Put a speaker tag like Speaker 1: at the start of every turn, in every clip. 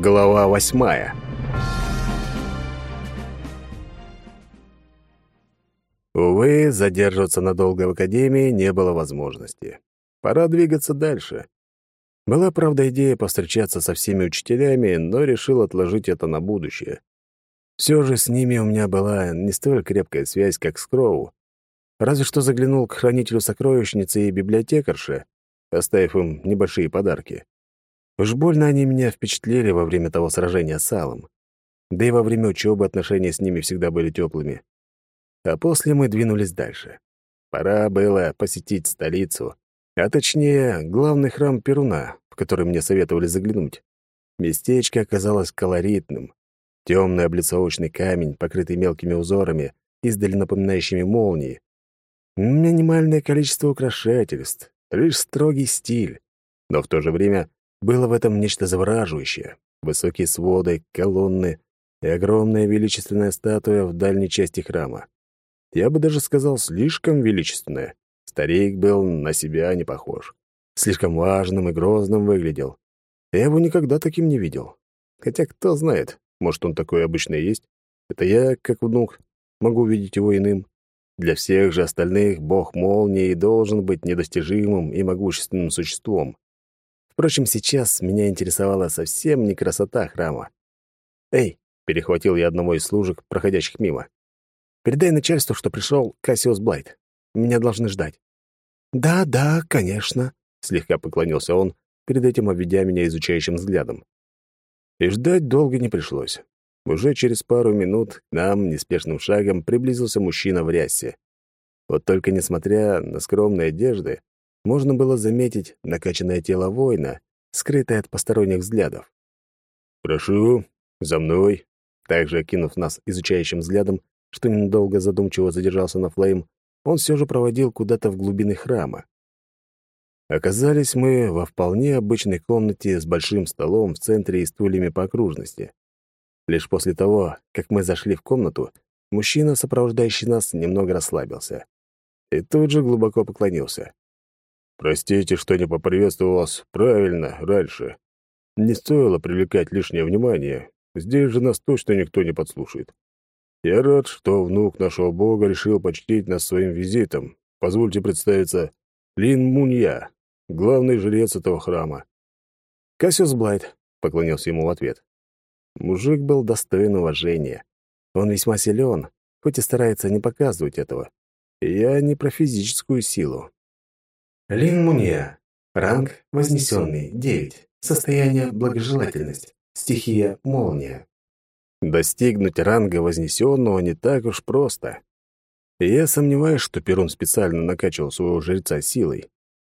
Speaker 1: Глава восьмая. Увы, задерживаться надолго в академии не было возможности. Пора двигаться дальше. Была, правда, идея повстречаться со всеми учителями, но решил отложить это на будущее. Все же с ними у меня была не столь крепкая связь, как с Кроу. Разве что заглянул к хранителю сокровищницы и библиотекарше, оставив им небольшие подарки. Уж больно они меня впечатлили во время того сражения с Алом. Да и во время учебы отношения с ними всегда были теплыми. А после мы двинулись дальше. Пора было посетить столицу, а точнее, главный храм Перуна, в который мне советовали заглянуть. Местечко оказалось колоритным. Темный облицовочный камень, покрытый мелкими узорами, издали напоминающими молнии. Минимальное количество украшательств, лишь строгий стиль. Но в то же время было в этом нечто завораживающее. Высокие своды, колонны и огромная величественная статуя в дальней части храма. Я бы даже сказал, слишком величественная. Старик был на себя не похож. Слишком важным и грозным выглядел. Я его никогда таким не видел. Хотя, кто знает, может, он такой обычно и есть. Это я, как внук, могу видеть его иным. Для всех же остальных бог молнии должен быть недостижимым и могущественным существом. Впрочем, сейчас меня интересовала совсем не красота храма. «Эй!» — перехватил я одного из служек, проходящих мимо. «Передай начальству, что пришел Кассиус Блайт. Меня должны ждать». «Да, да, конечно», — слегка поклонился он, перед этим обведя меня изучающим взглядом. И ждать долго не пришлось. Уже через пару минут к нам неспешным шагом приблизился мужчина в рясе. Вот только несмотря на скромные одежды, можно было заметить накачанное тело воина, скрытое от посторонних взглядов. «Прошу, за мной», также окинув нас изучающим взглядом, что ненадолго задумчиво задержался на Флейм, он все же проводил куда-то в глубины храма. Оказались мы во вполне обычной комнате с большим столом в центре и стульями по окружности. Лишь после того, как мы зашли в комнату, мужчина, сопровождающий нас, немного расслабился. И тут же глубоко поклонился. Простите, что не поприветствовал вас правильно раньше. Не стоило привлекать лишнее внимание. Здесь же нас точно никто не подслушает. Я рад, что внук нашего бога решил почтить нас своим визитом. Позвольте представиться, Лин Мунья, главный жрец этого храма. Кассиус Блайт, поклонился ему в ответ. Мужик был достоин уважения. Он весьма силен, хоть и старается не показывать этого. я не про физическую силу,
Speaker 2: Лин Муния. Ранг вознесенный, 9. Состояние благожелательность. Стихия молния.
Speaker 1: Достигнуть ранга вознесенного не так уж просто. Я сомневаюсь, что Перун специально накачивал своего жреца силой.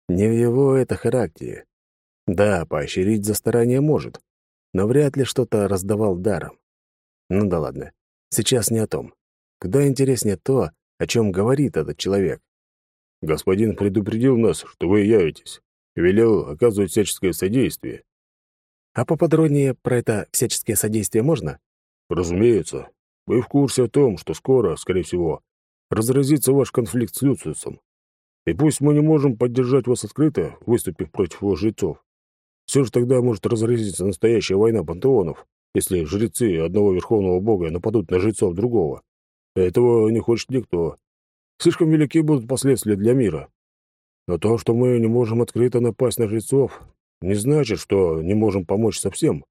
Speaker 1: Не в его это характере. Да, поощрить за старание может, но вряд ли что-то раздавал даром. Ну да ладно, сейчас не о том. Куда интереснее то, о чем говорит этот человек. Господин предупредил нас, что вы явитесь. Велел оказывать всяческое содействие.
Speaker 2: А поподробнее про это всяческое содействие можно?
Speaker 1: Разумеется. Вы в курсе о том, что скоро, скорее всего, разразится ваш конфликт с Люциусом. И пусть мы не можем поддержать вас открыто, выступив против его жрецов, все же тогда может разразиться настоящая война пантеонов, если жрецы одного верховного бога нападут на жрецов другого. Этого не хочет никто. Слишком велики будут последствия для мира. Но то, что мы не можем открыто напасть на жрецов, не значит, что не можем помочь совсем.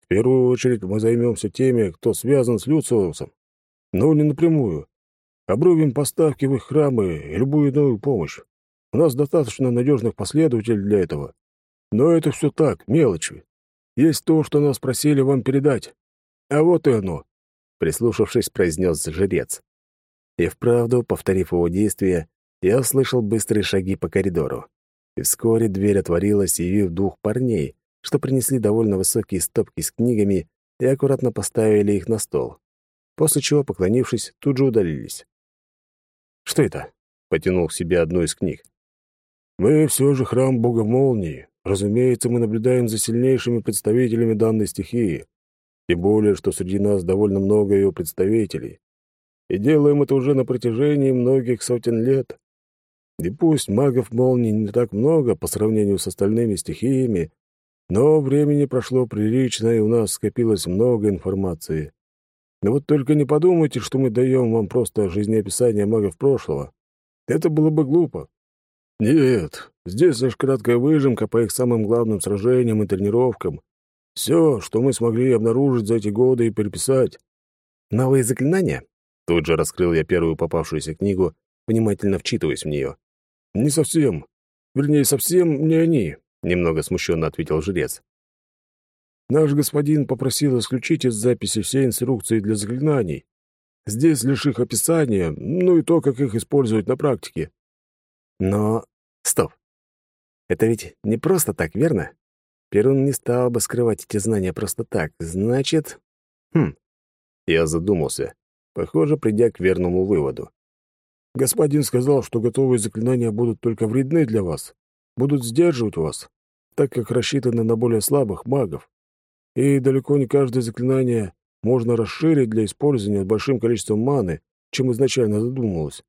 Speaker 1: В первую очередь мы займемся теми, кто связан с Люциусом, но не напрямую. Обрубим поставки в их храмы и любую иную помощь. У нас достаточно надежных последователей для этого. Но это все так, мелочи. Есть то, что нас просили вам передать. А вот и оно, — прислушавшись, произнес жрец. И вправду, повторив его действия, я услышал быстрые шаги по коридору. И вскоре дверь отворилась, явив двух парней, что принесли довольно высокие стопки с книгами и аккуратно поставили их на стол. После чего, поклонившись, тут же удалились. «Что это?» — потянул к себе одну из книг. «Мы все же храм Бога Молнии. Разумеется, мы наблюдаем за сильнейшими представителями данной стихии. Тем более, что среди нас довольно много ее представителей и делаем это уже на протяжении многих сотен лет. И пусть магов молний не так много по сравнению с остальными стихиями, Но времени прошло прилично, и у нас скопилось много информации. Но вот только не подумайте, что мы даем вам просто жизнеописание магов прошлого. Это было бы глупо. Нет, здесь лишь краткая выжимка по их самым главным сражениям и тренировкам. Все, что мы смогли обнаружить за эти годы и переписать.
Speaker 2: Новые заклинания?
Speaker 1: Тут же раскрыл я первую попавшуюся книгу, внимательно вчитываясь в нее. Не совсем. Вернее, совсем не они, немного смущенно ответил жрец. Наш господин попросил исключить из записи все инструкции для заклинаний. Здесь лишь их описание, ну и то, как их использовать на практике.
Speaker 2: Но... Стоп. Это ведь не просто так, верно? Перун не стал бы скрывать эти знания просто так. Значит... Хм.
Speaker 1: Я задумался, похоже, придя к верному выводу. Господин сказал, что готовые заклинания будут только вредны для вас, будут сдерживать вас, так как рассчитаны на более слабых магов и далеко не каждое заклинание можно расширить для использования большим количеством маны, чем изначально задумывалось.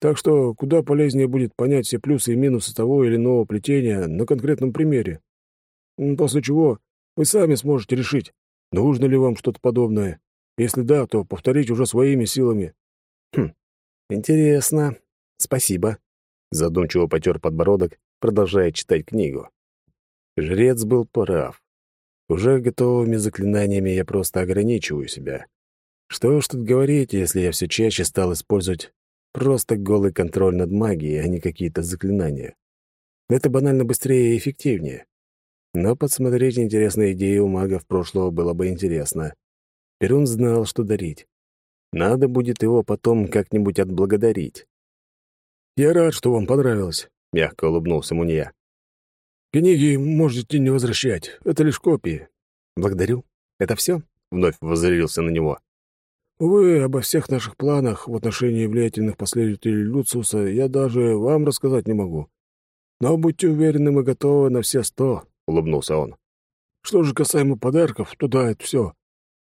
Speaker 1: Так что куда полезнее будет понять все плюсы и минусы того или иного плетения на конкретном примере. После чего вы сами сможете решить, нужно ли вам что-то подобное. Если да, то повторить уже своими силами.
Speaker 2: Хм, интересно. Спасибо.
Speaker 1: Задумчиво потер подбородок, продолжая читать книгу. Жрец был прав. Уже готовыми заклинаниями я просто ограничиваю себя. Что уж тут говорить, если я все чаще стал использовать просто голый контроль над магией, а не какие-то заклинания. Это банально быстрее и эффективнее. Но подсмотреть интересные идеи у магов прошлого было бы интересно. Перун знал, что дарить. Надо будет его потом как-нибудь отблагодарить. «Я рад, что вам понравилось», — мягко улыбнулся Мунья. Книги можете не возвращать. Это лишь копии.
Speaker 2: Благодарю. Это все?
Speaker 1: Вновь воззрился на него. Увы, обо всех наших планах в отношении влиятельных последователей Люциуса я даже вам рассказать не могу. Но будьте уверены, мы готовы на все сто, — улыбнулся он. Что же касаемо подарков, то да, это все.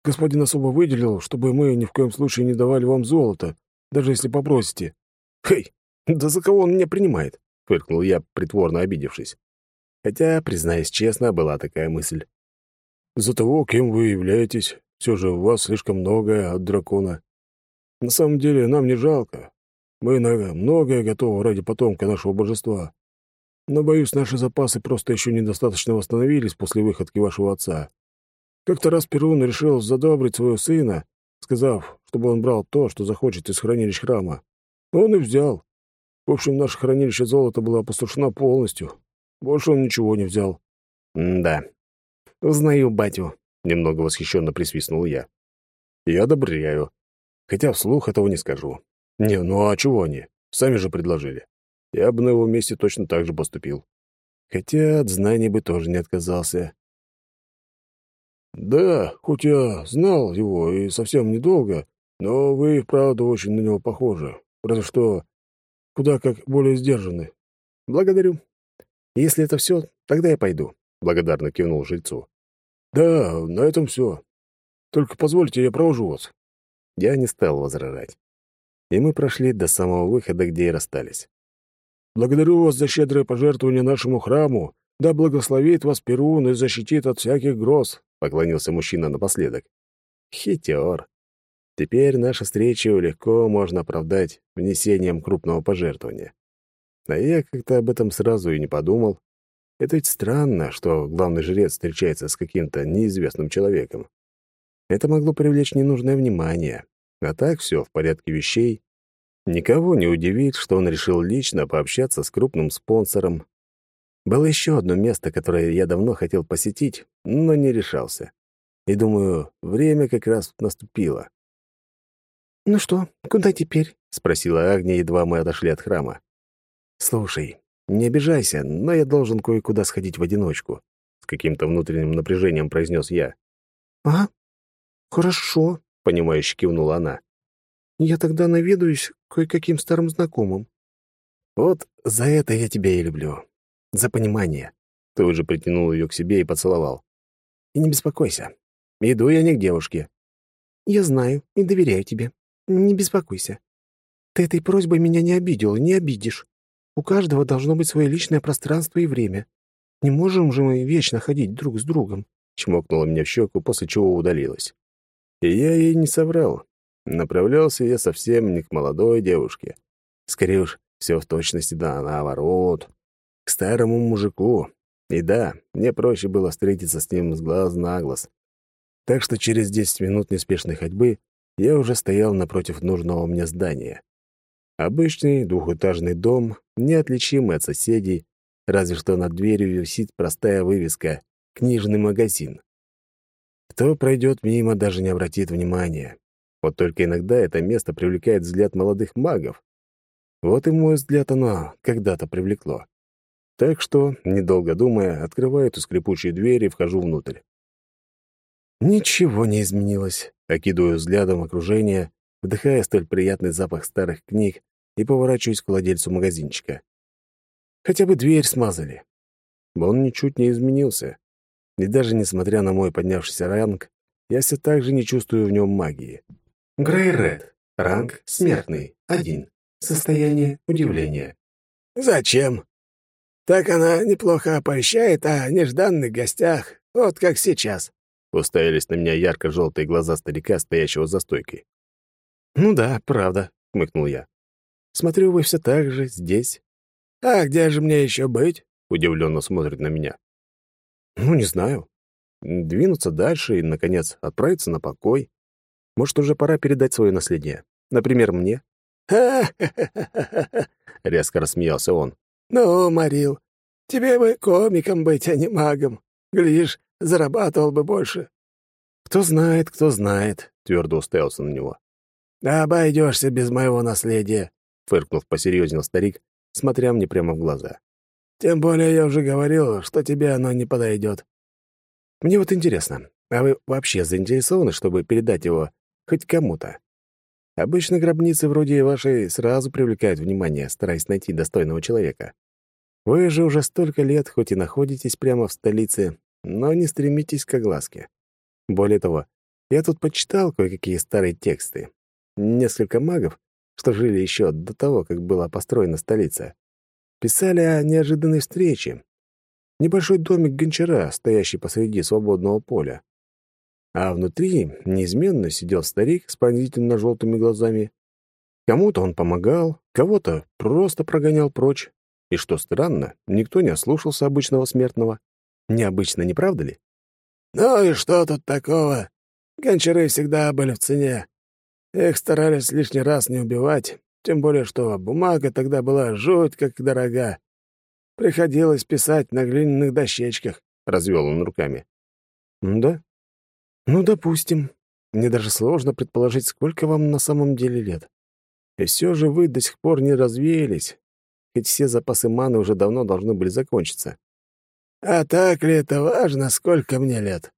Speaker 1: Господин особо выделил, чтобы мы ни в коем случае не давали вам золото, даже если попросите.
Speaker 2: Хей, да за кого он меня принимает? — фыркнул я, притворно обидевшись. Хотя, признаюсь честно, была такая мысль.
Speaker 1: «За того, кем вы являетесь, все же у вас слишком многое от дракона. На самом деле нам не жалко. Мы на многое готовы ради потомка нашего божества. Но, боюсь, наши запасы просто еще недостаточно восстановились после выходки вашего отца. Как-то раз Перун решил задобрить своего сына, сказав, чтобы он брал то, что захочет из хранилищ храма. Он и взял. В общем, наше хранилище золота было опустошено полностью, больше он ничего не взял.
Speaker 2: «Да. Узнаю батю», — немного восхищенно присвистнул я.
Speaker 1: «Я одобряю. Хотя вслух этого не скажу. Не, ну а чего они? Сами же предложили. Я бы на его месте точно так же поступил. Хотя от знаний бы тоже не отказался. Да, хоть я знал его и совсем недолго, но вы, правда, очень на него похожи. Разве что куда как более сдержаны.
Speaker 2: Благодарю. Если это все, тогда я пойду», — благодарно кивнул жильцу.
Speaker 1: «Да, на этом все. Только позвольте, я провожу вас».
Speaker 2: Я не стал возражать. И мы прошли до самого выхода, где и расстались.
Speaker 1: «Благодарю вас за щедрое пожертвование нашему храму. Да благословит вас Перун и защитит от всяких гроз», — поклонился мужчина напоследок.
Speaker 2: Хитер. Теперь нашу встречу легко можно оправдать внесением крупного пожертвования. А я как-то об этом сразу и не подумал. Это ведь странно, что главный жрец встречается с каким-то неизвестным человеком. Это могло привлечь ненужное внимание. А так все в порядке вещей. Никого не удивит, что он решил лично пообщаться с крупным спонсором. Было еще одно место, которое я давно хотел посетить, но не решался. И думаю, время как раз наступило.
Speaker 3: «Ну что, куда теперь?»
Speaker 2: — спросила Агния, едва мы отошли от храма. «Слушай, не обижайся, но я должен кое-куда сходить в одиночку», — с каким-то внутренним напряжением произнес я.
Speaker 3: «А, хорошо», —
Speaker 2: понимающе кивнула она.
Speaker 3: «Я тогда наведаюсь кое-каким старым знакомым».
Speaker 2: «Вот за это я тебя и люблю. За понимание». Тут же притянул ее к себе и поцеловал. «И не беспокойся. Иду я не к девушке».
Speaker 3: «Я знаю и доверяю тебе. Не беспокойся. Ты этой просьбой меня не обидел и не обидишь. У каждого должно быть свое личное пространство и время. Не можем же мы вечно ходить друг с другом», — чмокнула меня в щеку, после чего удалилась.
Speaker 1: И я ей не соврал. Направлялся я совсем не к молодой девушке. Скорее уж, все в точности да наоборот. К старому мужику. И да, мне проще было встретиться с ним с глаз на глаз. Так что через десять минут неспешной ходьбы я уже стоял напротив нужного мне здания. Обычный двухэтажный дом, неотличимый от соседей, разве что над дверью висит простая вывеска «Книжный магазин». Кто пройдет мимо, даже не обратит внимания. Вот только иногда это место привлекает взгляд молодых магов. Вот и мой взгляд оно когда-то привлекло. Так что, недолго думая, открываю эту скрипучую дверь и вхожу внутрь. Ничего не изменилось. Окидываю взглядом окружение, вдыхая столь приятный запах старых книг и поворачиваюсь к владельцу магазинчика. Хотя бы дверь смазали. Он ничуть не изменился. И даже несмотря на мой поднявшийся ранг, я все так же не чувствую в нем магии.
Speaker 4: Грейред. Ранг смертный. Один. Состояние удивления.
Speaker 2: «Зачем? Так она неплохо оповещает о нежданных гостях, вот как сейчас».
Speaker 1: Уставились на меня ярко-желтые глаза старика, стоящего за стойкой.
Speaker 2: «Ну да, правда», — хмыкнул я. «Смотрю, вы все так же здесь». «А где же мне еще быть?» — удивленно смотрит на меня. «Ну, не знаю. Двинуться дальше и, наконец, отправиться на покой. Может, уже пора передать свое наследие. Например, мне?»
Speaker 1: «Ха-ха-ха-ха-ха!» — резко рассмеялся он.
Speaker 2: «Ну, Марил, тебе бы комиком быть, а не магом. Глядишь, зарабатывал бы больше».
Speaker 1: «Кто знает, кто знает», — твердо уставился на него.
Speaker 2: «Обойдешься без моего наследия», — фыркнув, посерьезнел старик, смотря мне прямо в глаза. «Тем более я уже говорил, что тебе оно не подойдет».
Speaker 1: «Мне вот интересно, а вы вообще заинтересованы, чтобы передать его хоть кому-то?» Обычно гробницы вроде вашей сразу привлекают внимание, стараясь найти достойного человека. Вы же уже столько лет, хоть и находитесь прямо в столице, но не стремитесь к огласке. Более того, я тут почитал кое-какие старые тексты. Несколько магов, что жили еще до того, как была построена столица, писали о неожиданной встрече. Небольшой домик гончара, стоящий посреди свободного поля. А внутри неизменно сидел старик с пронзительно желтыми глазами. Кому-то он помогал, кого-то просто прогонял прочь. И что странно, никто не ослушался обычного смертного. Необычно, не правда ли?
Speaker 2: «Ну и что тут такого? Гончары всегда были в цене. Их старались лишний раз не убивать, тем более что бумага тогда была жуть как дорога. Приходилось писать на глиняных дощечках», — развел он руками.
Speaker 1: «Да, «Ну, допустим. Мне даже сложно предположить, сколько вам на самом деле лет. И все же вы до сих пор не развеялись, ведь все запасы маны уже давно должны были закончиться».
Speaker 2: «А так ли это важно, сколько мне лет?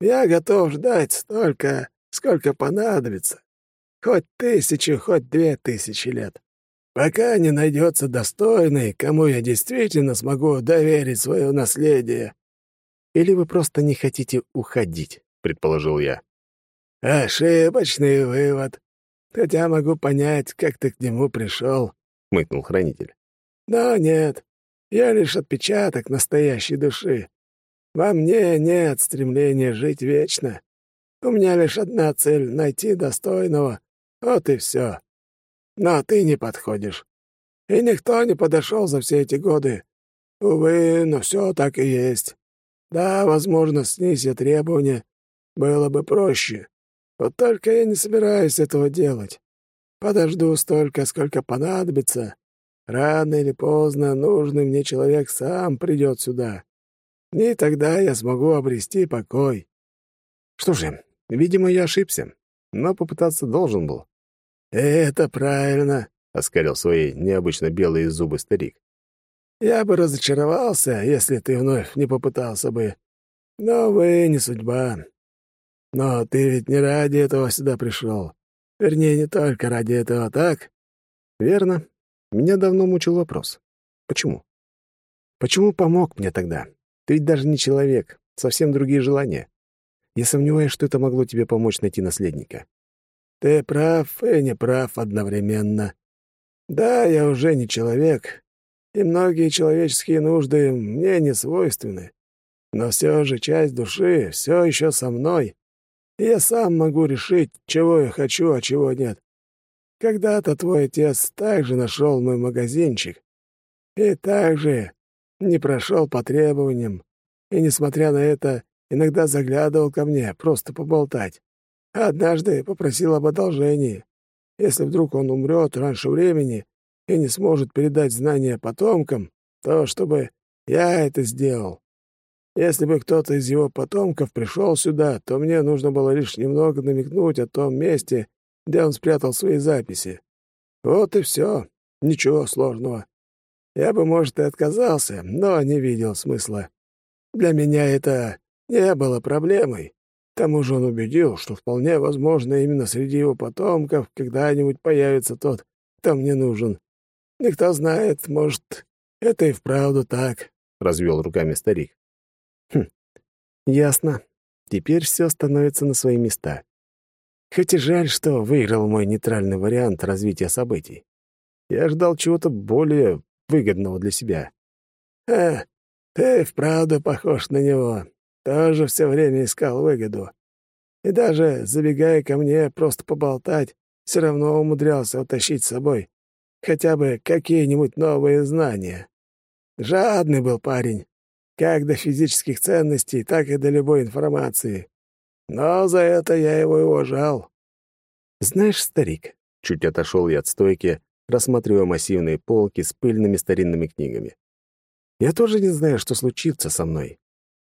Speaker 2: Я готов ждать столько, сколько понадобится. Хоть тысячу, хоть две тысячи лет. Пока не найдется достойный, кому я действительно смогу доверить свое наследие».
Speaker 1: Или вы просто не хотите уходить? — предположил я.
Speaker 2: «Ошибочный вывод. Хотя могу понять, как ты к нему пришел», — мыкнул хранитель. «Но нет, я лишь отпечаток настоящей души. Во мне нет стремления жить вечно. У меня лишь одна цель — найти достойного. Вот и все. Но ты не подходишь. И никто не подошел за все эти годы. Увы, но все так и есть. Да, возможно, снизя требования, было бы проще. Вот только я не собираюсь этого делать. Подожду столько, сколько понадобится. Рано или поздно нужный мне человек сам придет сюда. И тогда я смогу обрести покой.
Speaker 1: Что же, видимо, я ошибся, но попытаться должен был.
Speaker 2: «Это правильно», — оскалил свои необычно белые зубы старик. «Я бы разочаровался, если ты вновь не попытался бы. Но, вы не судьба. Но ты ведь не ради этого сюда пришел. Вернее, не только ради этого, так?
Speaker 1: Верно. Меня давно мучил вопрос. Почему? Почему помог мне тогда? Ты ведь даже не человек, совсем другие желания. Я сомневаюсь, что это могло тебе помочь найти наследника.
Speaker 2: Ты прав и не прав одновременно. Да, я уже не человек, и многие человеческие нужды мне не свойственны. Но все же часть души все еще со мной, я сам могу решить, чего я хочу, а чего нет. Когда-то твой отец также нашел мой магазинчик и также не прошел по требованиям, и, несмотря на это, иногда заглядывал ко мне просто поболтать. Однажды попросил об одолжении. Если вдруг он умрет раньше времени и не сможет передать знания потомкам, то чтобы я это сделал. Если бы кто-то из его потомков пришел сюда, то мне нужно было лишь немного намекнуть о том месте, где он спрятал свои записи. Вот и все. Ничего сложного. Я бы, может, и отказался, но не видел смысла. Для меня это не было проблемой. К тому же он убедил, что вполне возможно именно среди его потомков когда-нибудь появится тот, кто мне нужен. Никто знает, может, это и вправду так, — развел руками старик.
Speaker 1: Ясно. Теперь все становится на свои места. Хоть и жаль, что выиграл мой нейтральный вариант развития событий. Я ждал чего-то более выгодного для себя.
Speaker 2: «А, ты вправду похож на него. Тоже все время искал выгоду. И даже, забегая ко мне просто поболтать, все равно умудрялся утащить с собой хотя бы какие-нибудь новые знания. Жадный был парень, как до физических ценностей, так и до любой информации. Но за это я его и уважал.
Speaker 1: Знаешь, старик, чуть отошел я от стойки, рассматривая массивные полки с пыльными старинными книгами. Я тоже не знаю, что случится со мной.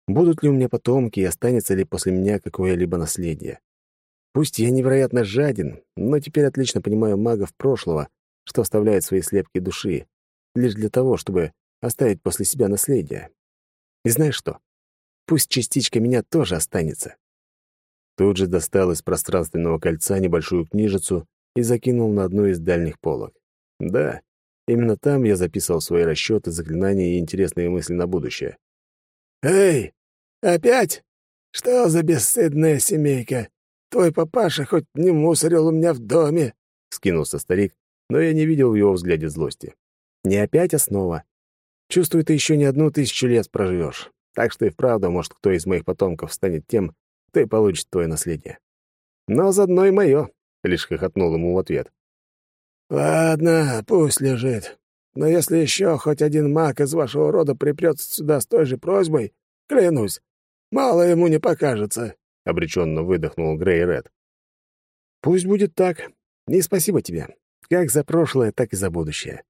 Speaker 1: Будут ли у меня потомки и останется ли после меня какое-либо наследие. Пусть я невероятно жаден, но теперь отлично понимаю магов прошлого, что оставляют свои слепки души, лишь для того, чтобы оставить после себя наследие. И знаешь что? Пусть частичка меня тоже останется. Тут же достал из пространственного кольца небольшую книжицу и закинул на одну из дальних полок. Да, именно там я записывал свои расчеты, заклинания и интересные мысли на будущее.
Speaker 2: «Эй, опять? Что за бесстыдная семейка? Твой папаша хоть не мусорил у меня в доме?»
Speaker 1: — скинулся старик, но я не видел в его взгляде злости. «Не опять основа. Чувствую, ты еще не одну тысячу лет проживешь. Так что и вправду, может, кто из моих потомков станет тем, кто и получит твое наследие. Но заодно и мое», — лишь хохотнул ему в ответ.
Speaker 2: «Ладно, пусть лежит. Но если еще хоть один маг из вашего рода припрется сюда с той же просьбой, клянусь, мало ему не покажется», — обреченно выдохнул Грей Ред.
Speaker 1: «Пусть будет так. И спасибо тебе. Как за прошлое, так и за будущее.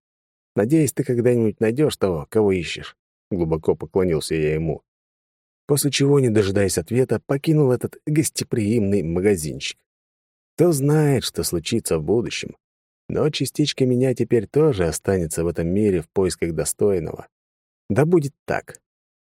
Speaker 1: Надеюсь, ты когда-нибудь найдешь того, кого ищешь». Глубоко поклонился я ему. После чего, не дожидаясь ответа, покинул этот гостеприимный магазинчик. Кто знает, что случится в будущем. Но частичка меня теперь тоже останется в этом мире в поисках достойного. Да будет так.